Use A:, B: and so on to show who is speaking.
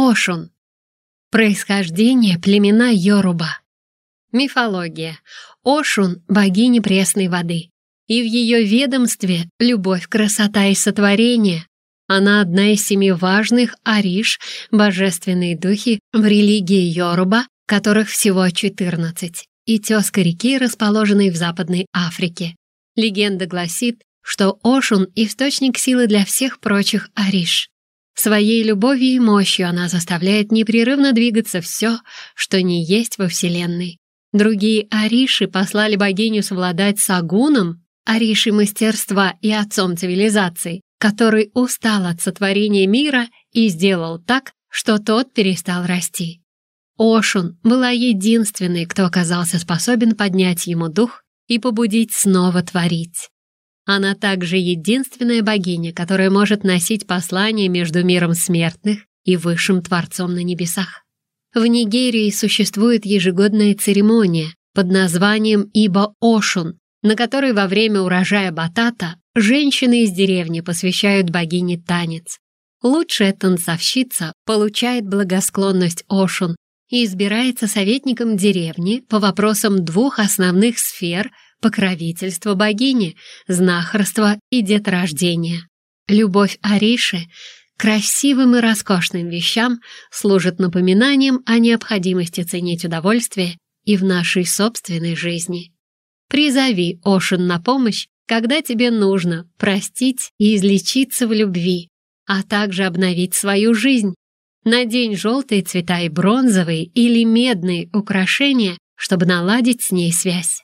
A: Ошун. Происхождение племена Йоруба. Мифология. Ошун — богиня пресной воды. И в ее ведомстве любовь, красота и сотворение. Она одна из семи важных ариш, божественные духи в религии Йоруба, которых всего 14, и тезка реки, расположенной в Западной Африке. Легенда гласит, что Ошун — источник силы для всех прочих ариш. Своей любовью и мощью она заставляет непрерывно двигаться все, что не есть во Вселенной. Другие ариши послали богиню совладать с Агуном, ариши мастерства и отцом цивилизации, который устал от сотворения мира и сделал так, что тот перестал расти. Ошун была единственной, кто оказался способен поднять ему дух и побудить снова творить. Она также единственная богиня, которая может носить послание между миром смертных и высшим Творцом на небесах. В Нигерии существует ежегодная церемония под названием Иба Ошун, на которой во время урожая батата женщины из деревни посвящают богине танец. Лучшая танцовщица получает благосклонность Ошун и избирается советником деревни по вопросам двух основных сфер – покровительство богини, знахарство и деторождение. Любовь Ариши красивым и роскошным вещам служит напоминанием о необходимости ценить удовольствие и в нашей собственной жизни. Призови Ошин на помощь, когда тебе нужно простить и излечиться в любви, а также обновить свою жизнь. Надень желтые цвета и бронзовые или медные украшения, чтобы наладить с ней связь.